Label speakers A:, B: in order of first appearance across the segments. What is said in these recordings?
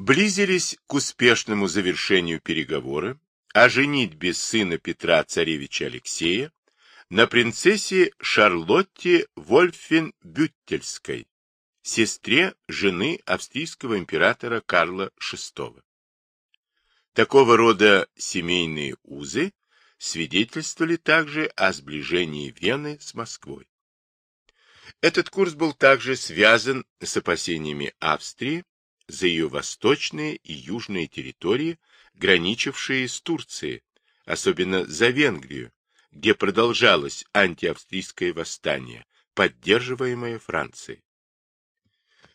A: Близились к успешному завершению переговоры о женитьбе сына Петра царевича Алексея на принцессе Шарлотте Вольфен-Бюттельской, сестре жены австрийского императора Карла VI. Такого рода семейные узы свидетельствовали также о сближении Вены с Москвой. Этот курс был также связан с опасениями Австрии за ее восточные и южные территории, граничившие с Турцией, особенно за Венгрию, где продолжалось антиавстрийское восстание, поддерживаемое Францией.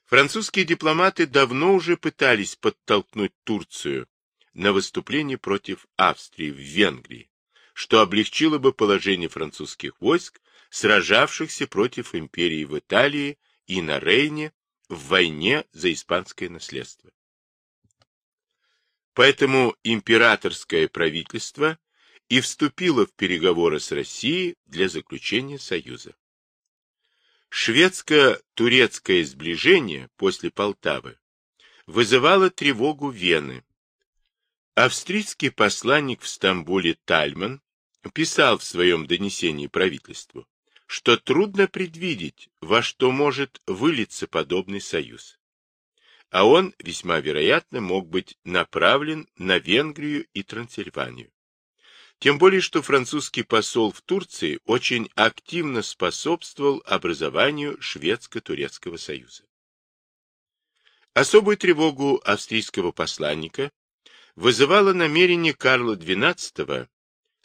A: Французские дипломаты давно уже пытались подтолкнуть Турцию на выступление против Австрии в Венгрии, что облегчило бы положение французских войск, сражавшихся против империи в Италии и на Рейне в войне за испанское наследство. Поэтому императорское правительство и вступило в переговоры с Россией для заключения союза. Шведско-турецкое сближение после Полтавы вызывало тревогу Вены. Австрийский посланник в Стамбуле Тальман писал в своем донесении правительству, что трудно предвидеть, во что может вылиться подобный союз. А он, весьма вероятно, мог быть направлен на Венгрию и Трансильванию. Тем более, что французский посол в Турции очень активно способствовал образованию Шведско-Турецкого союза. Особую тревогу австрийского посланника вызывало намерение Карла XII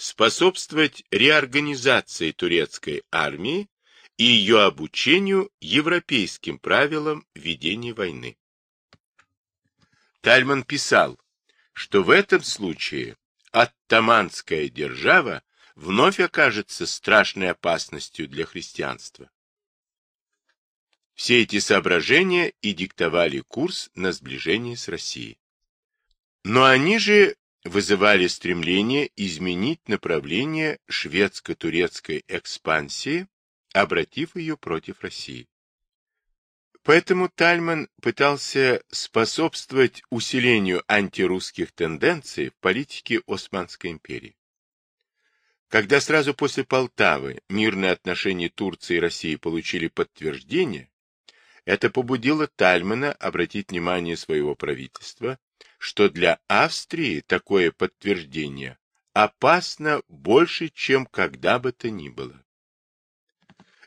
A: способствовать реорганизации турецкой армии и ее обучению европейским правилам ведения войны. Тальман писал, что в этом случае оттаманская держава вновь окажется страшной опасностью для христианства. Все эти соображения и диктовали курс на сближение с Россией. Но они же вызывали стремление изменить направление шведско-турецкой экспансии, обратив ее против России. Поэтому Тальман пытался способствовать усилению антирусских тенденций в политике Османской империи. Когда сразу после Полтавы мирные отношения Турции и России получили подтверждение, это побудило Тальмана обратить внимание своего правительства что для Австрии такое подтверждение опасно больше, чем когда бы то ни было.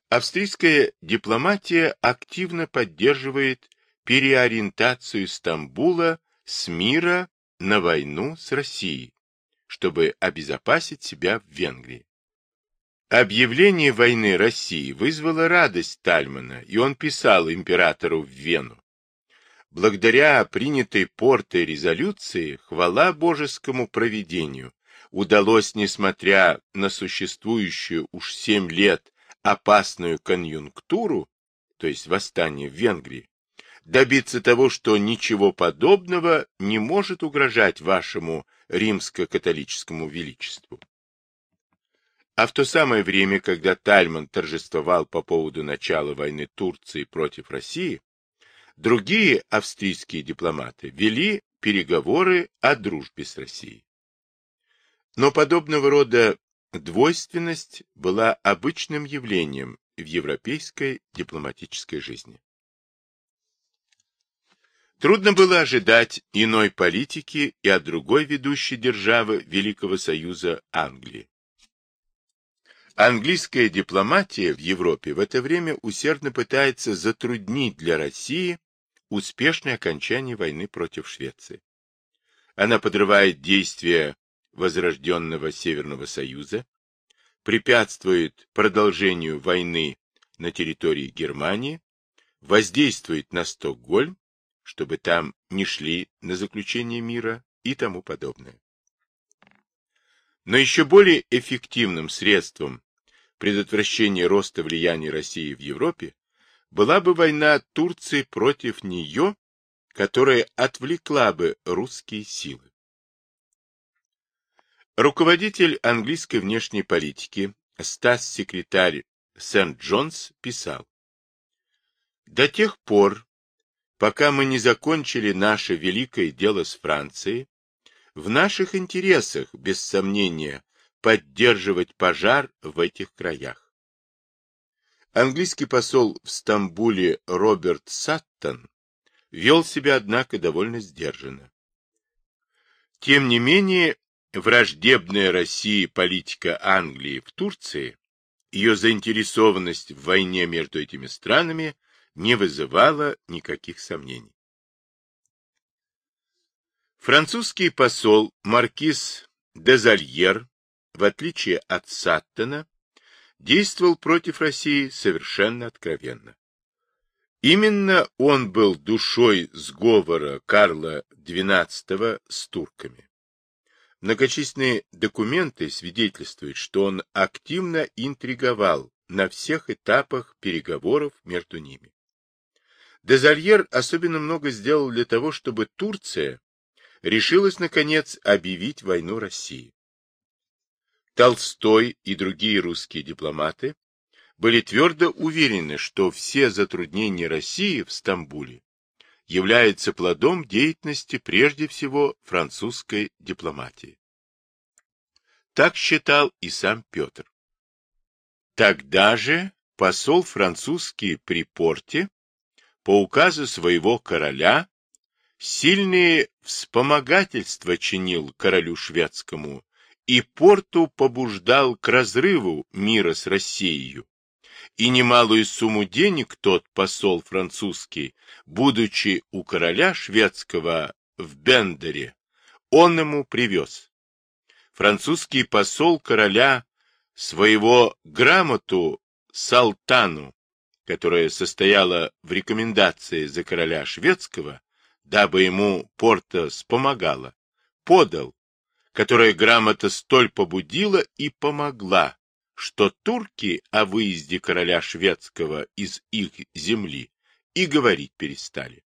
A: Австрийская дипломатия активно поддерживает переориентацию Стамбула с мира на войну с Россией, чтобы обезопасить себя в Венгрии. Объявление войны России вызвало радость Тальмана, и он писал императору в Вену. Благодаря принятой портой резолюции, хвала божескому провидению, удалось, несмотря на существующую уж семь лет опасную конъюнктуру, то есть восстание в Венгрии, добиться того, что ничего подобного не может угрожать вашему римско-католическому величеству. А в то самое время, когда Тальман торжествовал по поводу начала войны Турции против России, Другие австрийские дипломаты вели переговоры о дружбе с Россией. Но подобного рода двойственность была обычным явлением в европейской дипломатической жизни. Трудно было ожидать иной политики и от другой ведущей державы Великого Союза Англии. Английская дипломатия в Европе в это время усердно пытается затруднить для России успешное окончание войны против Швеции. Она подрывает действия возрожденного Северного Союза, препятствует продолжению войны на территории Германии, воздействует на Стокгольм, чтобы там не шли на заключение мира и тому подобное. Но еще более эффективным средством предотвращения роста влияния России в Европе была бы война Турции против нее, которая отвлекла бы русские силы. Руководитель английской внешней политики, статс-секретарь Сент-Джонс, писал, «До тех пор, пока мы не закончили наше великое дело с Францией, в наших интересах, без сомнения, поддерживать пожар в этих краях. Английский посол в Стамбуле Роберт Саттон вел себя, однако, довольно сдержанно. Тем не менее, враждебная России политика Англии в Турции, ее заинтересованность в войне между этими странами не вызывала никаких сомнений. Французский посол маркиз Дезальер, в отличие от Саттона, действовал против России совершенно откровенно. Именно он был душой сговора Карла XII с турками. Многочисленные документы свидетельствуют, что он активно интриговал на всех этапах переговоров между ними. Дезальер особенно много сделал для того, чтобы Турция решилась, наконец, объявить войну России. Толстой и другие русские дипломаты были твердо уверены, что все затруднения России в Стамбуле являются плодом деятельности прежде всего французской дипломатии. Так считал и сам Петр. Тогда же посол французский при порте по указу своего короля сильные вспомогательства чинил королю шведскому и порту побуждал к разрыву мира с Россией, и немалую сумму денег тот посол французский, будучи у короля шведского в Бендере, он ему привез. Французский посол короля своего грамоту Салтану, которая состояла в рекомендации за короля шведского, дабы ему Порто спомогала, подал, которая грамота столь побудила и помогла, что турки о выезде короля шведского из их земли и говорить перестали.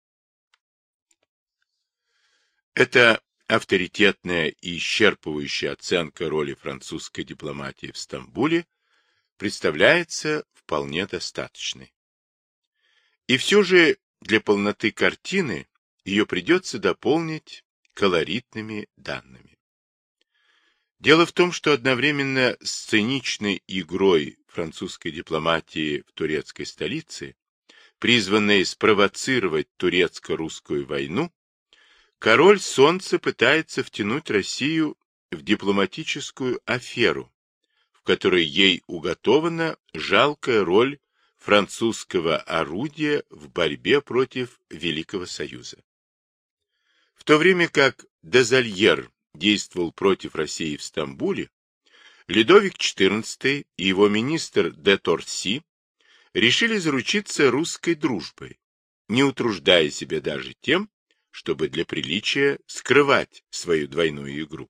A: Это авторитетная и исчерпывающая оценка роли французской дипломатии в Стамбуле представляется вполне достаточной. И все же для полноты картины ее придется дополнить колоритными данными. Дело в том, что одновременно с циничной игрой французской дипломатии в турецкой столице, призванной спровоцировать турецко-русскую войну, король Солнца пытается втянуть Россию в дипломатическую аферу, в которой ей уготована жалкая роль французского орудия в борьбе против Великого Союза. В то время как Дезальер действовал против России в Стамбуле, Людовик XIV и его министр де Торси решили заручиться русской дружбой, не утруждая себя даже тем, чтобы для приличия скрывать свою двойную игру.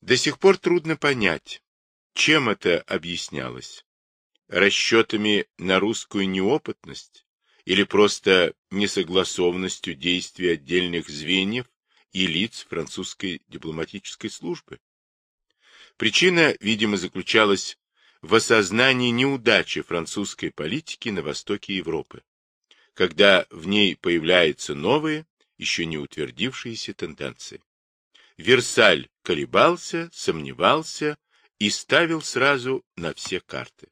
A: До сих пор трудно понять, чем это объяснялось. Расчетами на русскую неопытность или просто несогласованностью действий отдельных звеньев и лиц французской дипломатической службы. Причина, видимо, заключалась в осознании неудачи французской политики на востоке Европы, когда в ней появляются новые, еще не утвердившиеся тенденции. Версаль колебался, сомневался и ставил сразу на все карты.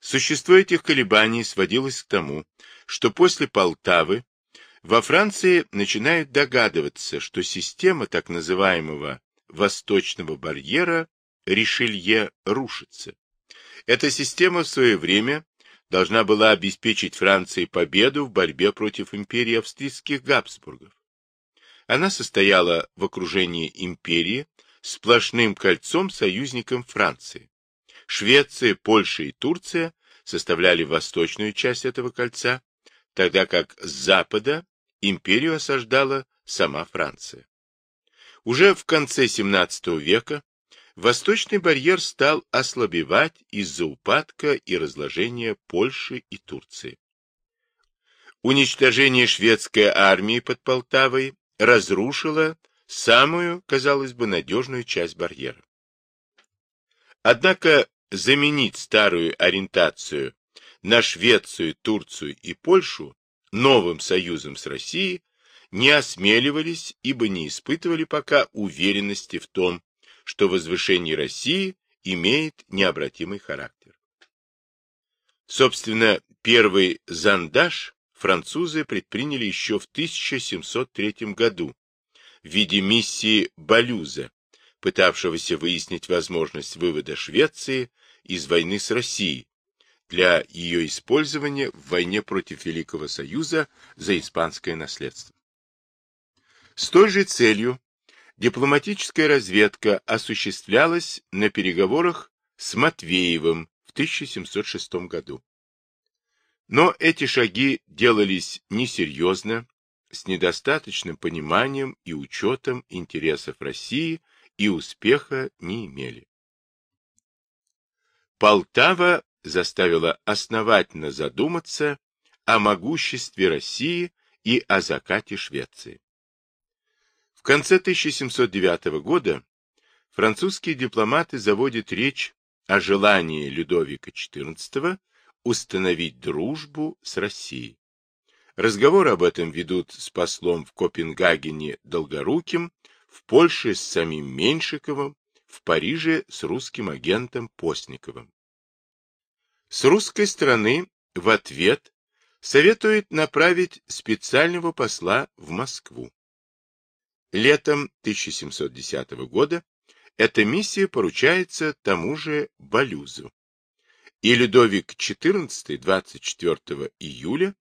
A: Существо этих колебаний сводилось к тому, что после Полтавы во Франции начинают догадываться, что система так называемого «восточного барьера» Ришелье рушится. Эта система в свое время должна была обеспечить Франции победу в борьбе против империи австрийских Габсбургов. Она состояла в окружении империи сплошным кольцом союзником Франции. Швеция, Польша и Турция составляли восточную часть этого кольца, тогда как с запада империю осаждала сама Франция. Уже в конце XVII века восточный барьер стал ослабевать из-за упадка и разложения Польши и Турции. Уничтожение шведской армии под Полтавой разрушило самую, казалось бы, надежную часть барьера. Однако заменить старую ориентацию на Швецию, Турцию и Польшу новым союзом с Россией не осмеливались, ибо не испытывали пока уверенности в том, что возвышение России имеет необратимый характер. Собственно, первый зандаш французы предприняли еще в 1703 году в виде миссии Балюза, пытавшегося выяснить возможность вывода Швеции из войны с Россией для ее использования в войне против Великого Союза за испанское наследство. С той же целью дипломатическая разведка осуществлялась на переговорах с Матвеевым в 1706 году. Но эти шаги делались несерьезно, с недостаточным пониманием и учетом интересов России и успеха не имели. Полтава заставила основательно задуматься о могуществе России и о закате Швеции. В конце 1709 года французские дипломаты заводят речь о желании Людовика XIV установить дружбу с Россией. Разговор об этом ведут с послом в Копенгагене Долгоруким, в Польше с самим Меньшиковым, в Париже с русским агентом Постниковым. С русской стороны в ответ советует направить специального посла в Москву. Летом 1710 года эта миссия поручается тому же Балюзу. И Людовик XIV 24 июля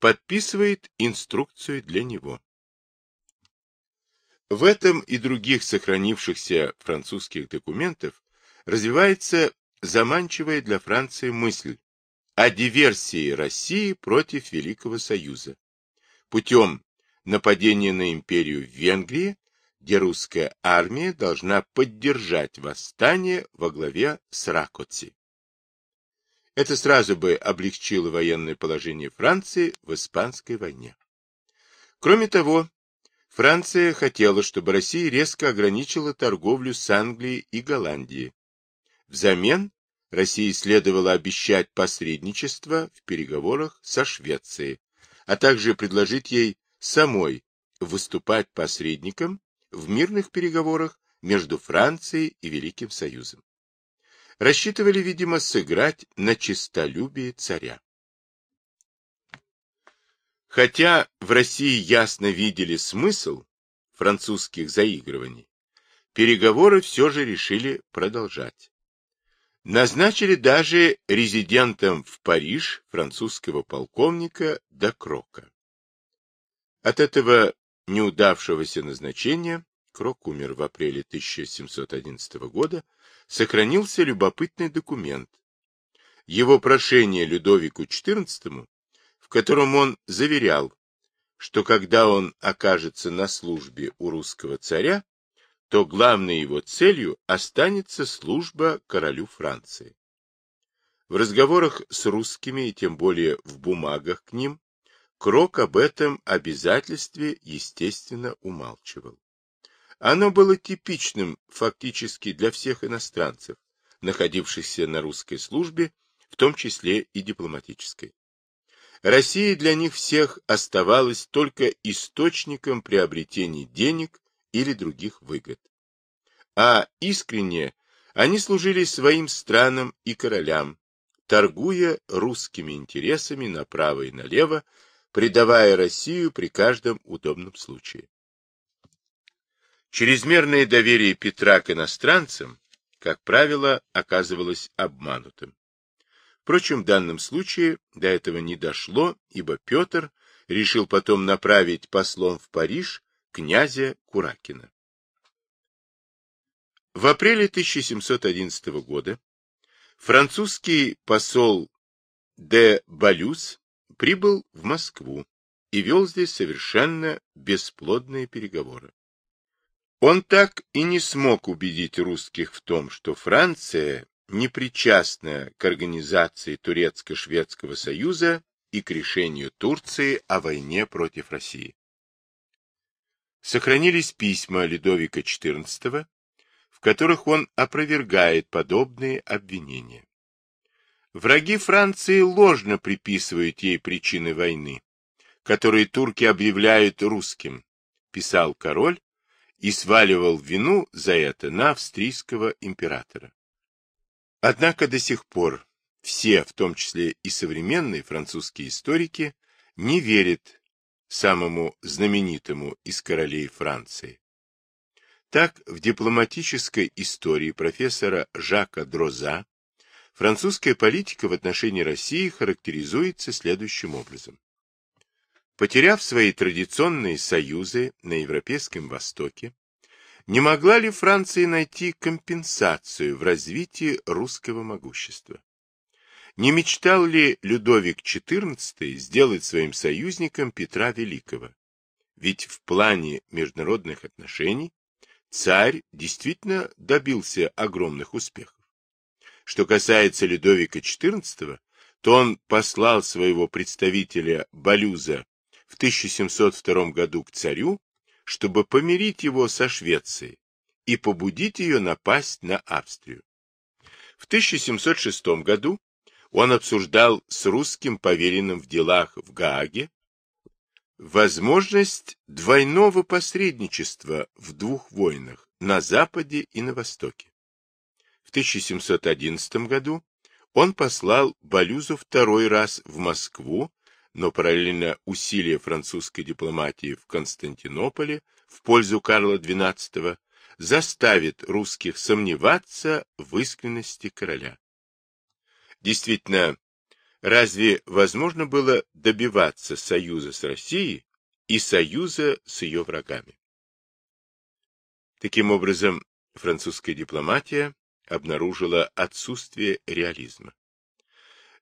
A: подписывает инструкцию для него. В этом и других сохранившихся французских документах развивается заманчивая для Франции мысль о диверсии России против Великого Союза путем нападения на империю в Венгрии, где русская армия должна поддержать восстание во главе с Ракоци. Это сразу бы облегчило военное положение Франции в Испанской войне. Кроме того, Франция хотела, чтобы Россия резко ограничила торговлю с Англией и Голландией. Взамен России следовало обещать посредничество в переговорах со Швецией, а также предложить ей самой выступать посредником в мирных переговорах между Францией и Великим Союзом. Рассчитывали, видимо, сыграть на честолюбие царя. Хотя в России ясно видели смысл французских заигрываний, переговоры все же решили продолжать. Назначили даже резидентом в Париж французского полковника Дакрока. От этого неудавшегося назначения, Крок умер в апреле 1711 года, сохранился любопытный документ. Его прошение Людовику XIV, в котором он заверял, что когда он окажется на службе у русского царя, то главной его целью останется служба королю Франции. В разговорах с русскими, и тем более в бумагах к ним, Крок об этом обязательстве, естественно, умалчивал. Оно было типичным фактически для всех иностранцев, находившихся на русской службе, в том числе и дипломатической. Россия для них всех оставалась только источником приобретения денег или других выгод. А искренне они служили своим странам и королям, торгуя русскими интересами направо и налево, предавая Россию при каждом удобном случае. Чрезмерное доверие Петра к иностранцам, как правило, оказывалось обманутым. Впрочем, в данном случае до этого не дошло, ибо Петр решил потом направить послом в Париж князя Куракина. В апреле 1711 года французский посол де Балюс прибыл в Москву и вел здесь совершенно бесплодные переговоры. Он так и не смог убедить русских в том, что Франция не причастна к организации Турецко-Шведского союза и к решению Турции о войне против России сохранились письма Людовика XIV, в которых он опровергает подобные обвинения. Враги Франции ложно приписывают ей причины войны, которые турки объявляют русским, писал король и сваливал вину за это на австрийского императора. Однако до сих пор все, в том числе и современные французские историки, не верят самому знаменитому из королей Франции. Так, в дипломатической истории профессора Жака Дроза французская политика в отношении России характеризуется следующим образом. Потеряв свои традиционные союзы на Европейском Востоке, не могла ли Франция найти компенсацию в развитии русского могущества? Не мечтал ли Людовик XIV сделать своим союзником Петра Великого? Ведь в плане международных отношений царь действительно добился огромных успехов. Что касается Людовика XIV, то он послал своего представителя Балюза в 1702 году к царю, чтобы помирить его со Швецией и побудить ее напасть на Австрию. В 1706 году он обсуждал с русским поверенным в делах в Гааге возможность двойного посредничества в двух войнах на Западе и на Востоке. В 1711 году он послал Балюзу второй раз в Москву, но параллельно усилия французской дипломатии в Константинополе в пользу Карла XII заставит русских сомневаться в искренности короля. Действительно, разве возможно было добиваться союза с Россией и союза с ее врагами? Таким образом, французская дипломатия обнаружила отсутствие реализма.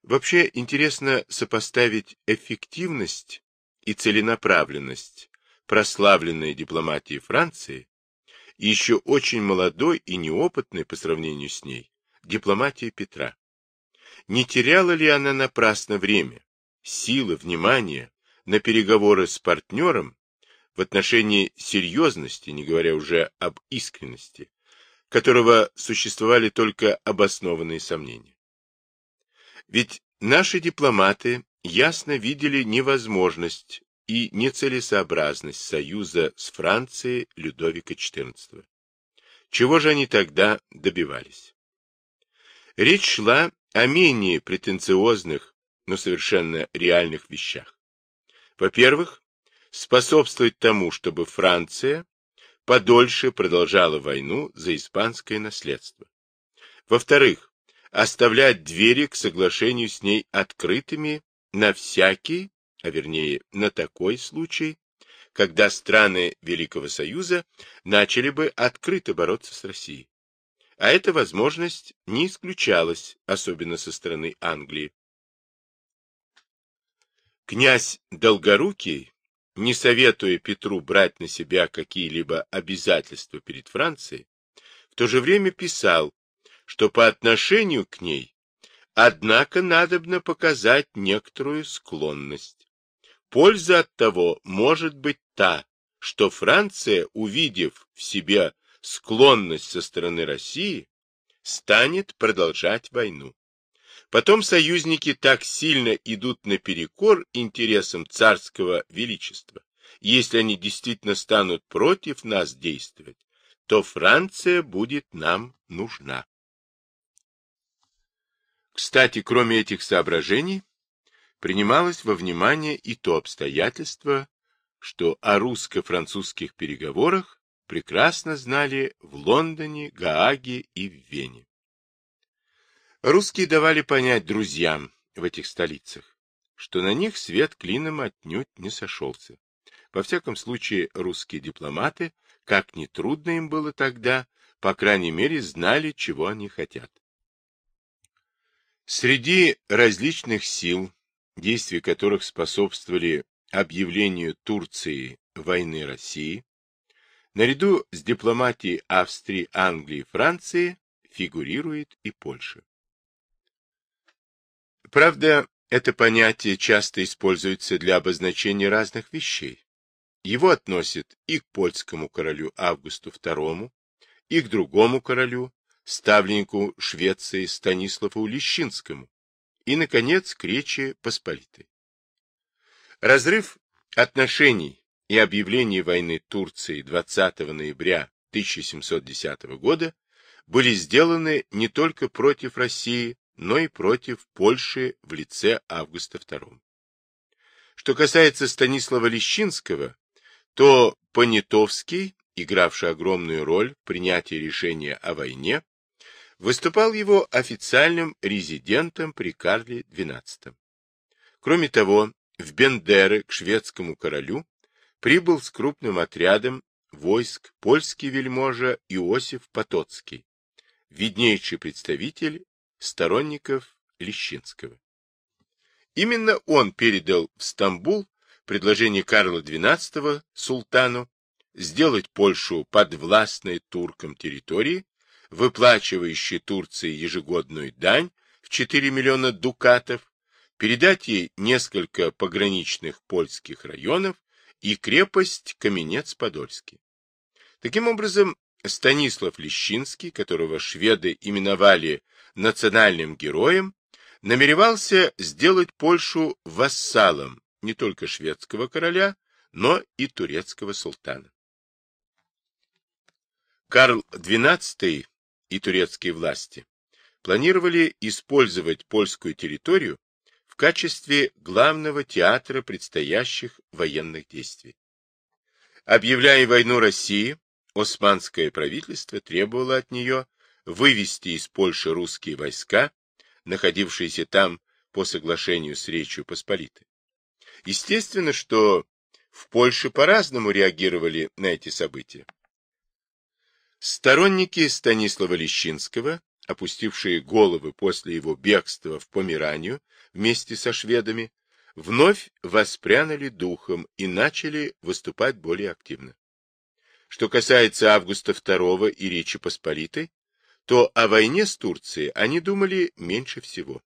A: Вообще интересно сопоставить эффективность и целенаправленность прославленной дипломатии Франции и еще очень молодой и неопытной по сравнению с ней дипломатии Петра. Не теряла ли она напрасно время, силы, внимание на переговоры с партнером в отношении серьезности, не говоря уже об искренности, которого существовали только обоснованные сомнения? Ведь наши дипломаты ясно видели невозможность и нецелесообразность союза с Францией Людовика XIV. Чего же они тогда добивались? Речь шла о менее претенциозных, но совершенно реальных вещах. Во-первых, способствовать тому, чтобы Франция подольше продолжала войну за испанское наследство. Во-вторых, оставлять двери к соглашению с ней открытыми на всякий, а вернее на такой случай, когда страны Великого Союза начали бы открыто бороться с Россией а эта возможность не исключалась, особенно со стороны Англии. Князь Долгорукий, не советуя Петру брать на себя какие-либо обязательства перед Францией, в то же время писал, что по отношению к ней, однако, надобно показать некоторую склонность. Польза от того может быть та, что Франция, увидев в себе склонность со стороны России, станет продолжать войну. Потом союзники так сильно идут наперекор интересам царского величества. Если они действительно станут против нас действовать, то Франция будет нам нужна. Кстати, кроме этих соображений, принималось во внимание и то обстоятельство, что о русско-французских переговорах прекрасно знали в Лондоне, Гааге и в Вене. Русские давали понять друзьям в этих столицах, что на них свет клином отнюдь не сошелся. Во всяком случае, русские дипломаты, как ни трудно им было тогда, по крайней мере, знали, чего они хотят. Среди различных сил, действия которых способствовали объявлению Турции войны России, Наряду с дипломатией Австрии, Англии и Франции фигурирует и Польша. Правда, это понятие часто используется для обозначения разных вещей. Его относят и к польскому королю Августу II, и к другому королю, ставленнику Швеции Станиславу Лещинскому, и, наконец, к Речи Посполитой. Разрыв отношений и объявление войны Турции 20 ноября 1710 года были сделаны не только против России, но и против Польши в лице Августа II. Что касается Станислава Лещинского, то Понятовский, игравший огромную роль в принятии решения о войне, выступал его официальным резидентом при Карле XII. Кроме того, в Бендеры к шведскому королю прибыл с крупным отрядом войск польский вельможа Иосиф Потоцкий, виднейший представитель сторонников Лещинского. Именно он передал в Стамбул предложение Карла XII султану сделать Польшу подвластной туркам территории, выплачивающей Турции ежегодную дань в 4 миллиона дукатов, передать ей несколько пограничных польских районов и крепость Каменец-Подольский. Таким образом, Станислав Лещинский, которого шведы именовали национальным героем, намеревался сделать Польшу вассалом не только шведского короля, но и турецкого султана. Карл XII и турецкие власти планировали использовать польскую территорию в качестве главного театра предстоящих военных действий. Объявляя войну России, османское правительство требовало от нее вывести из Польши русские войска, находившиеся там по соглашению с Речью Посполитой. Естественно, что в Польше по-разному реагировали на эти события. Сторонники Станислава Лещинского, опустившие головы после его бегства в Померанию вместе со шведами, вновь воспрянули духом и начали выступать более активно. Что касается Августа II и Речи Посполитой, то о войне с Турцией они думали меньше всего.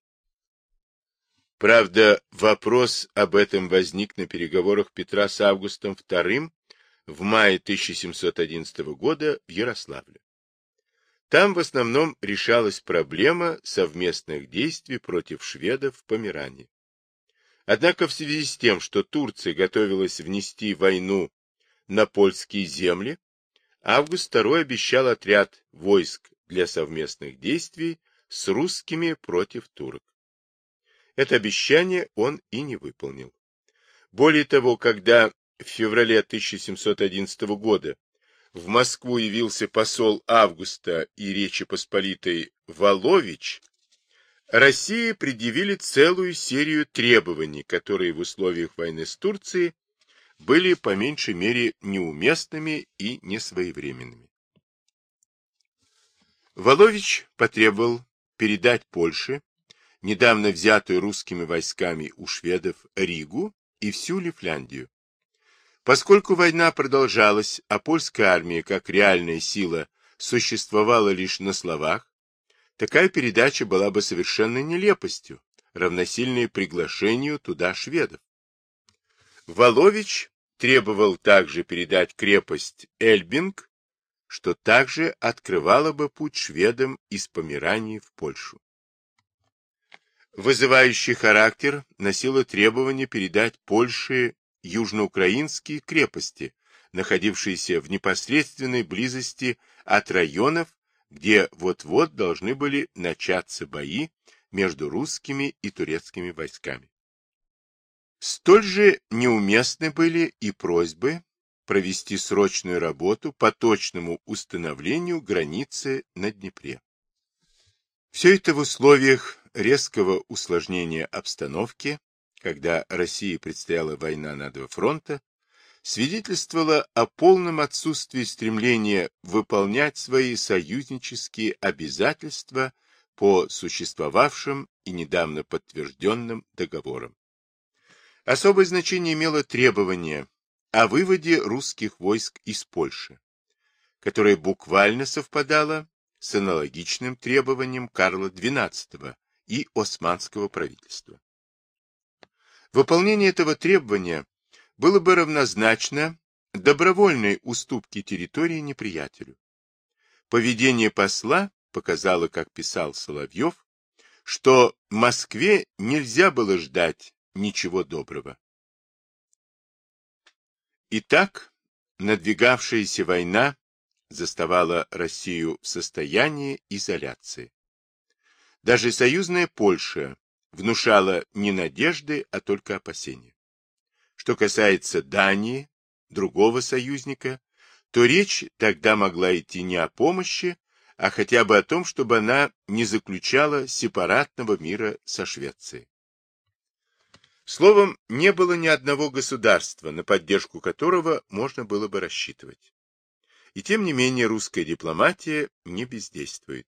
A: Правда, вопрос об этом возник на переговорах Петра с Августом II в мае 1711 года в Ярославле. Там в основном решалась проблема совместных действий против шведов в Померании. Однако в связи с тем, что Турция готовилась внести войну на польские земли, Август II обещал отряд войск для совместных действий с русскими против турок. Это обещание он и не выполнил. Более того, когда в феврале 1711 года в Москву явился посол Августа и Речи Посполитой Волович, России предъявили целую серию требований, которые в условиях войны с Турцией были по меньшей мере неуместными и несвоевременными. Волович потребовал передать Польше недавно взятую русскими войсками у шведов Ригу и всю Лифляндию. Поскольку война продолжалась, а польская армия как реальная сила существовала лишь на словах, такая передача была бы совершенно нелепостью, равносильной приглашению туда шведов. Волович требовал также передать крепость Эльбинг, что также открывало бы путь шведам из Померании в Польшу. Вызывающий характер носило требование передать Польше южноукраинские крепости, находившиеся в непосредственной близости от районов, где вот-вот должны были начаться бои между русскими и турецкими войсками. Столь же неуместны были и просьбы провести срочную работу по точному установлению границы на Днепре. Все это в условиях резкого усложнения обстановки, когда России предстояла война на два фронта, свидетельствовало о полном отсутствии стремления выполнять свои союзнические обязательства по существовавшим и недавно подтвержденным договорам. Особое значение имело требование о выводе русских войск из Польши, которое буквально совпадало с аналогичным требованием Карла XII и османского правительства. Выполнение этого требования было бы равнозначно добровольной уступке территории неприятелю. Поведение посла показало, как писал Соловьев, что Москве нельзя было ждать ничего доброго. Итак, надвигавшаяся война заставала Россию в состоянии изоляции. Даже союзная Польша внушала не надежды, а только опасения. Что касается Дании, другого союзника, то речь тогда могла идти не о помощи, а хотя бы о том, чтобы она не заключала сепаратного мира со Швецией. Словом, не было ни одного государства, на поддержку которого можно было бы рассчитывать. И тем не менее русская дипломатия не бездействует.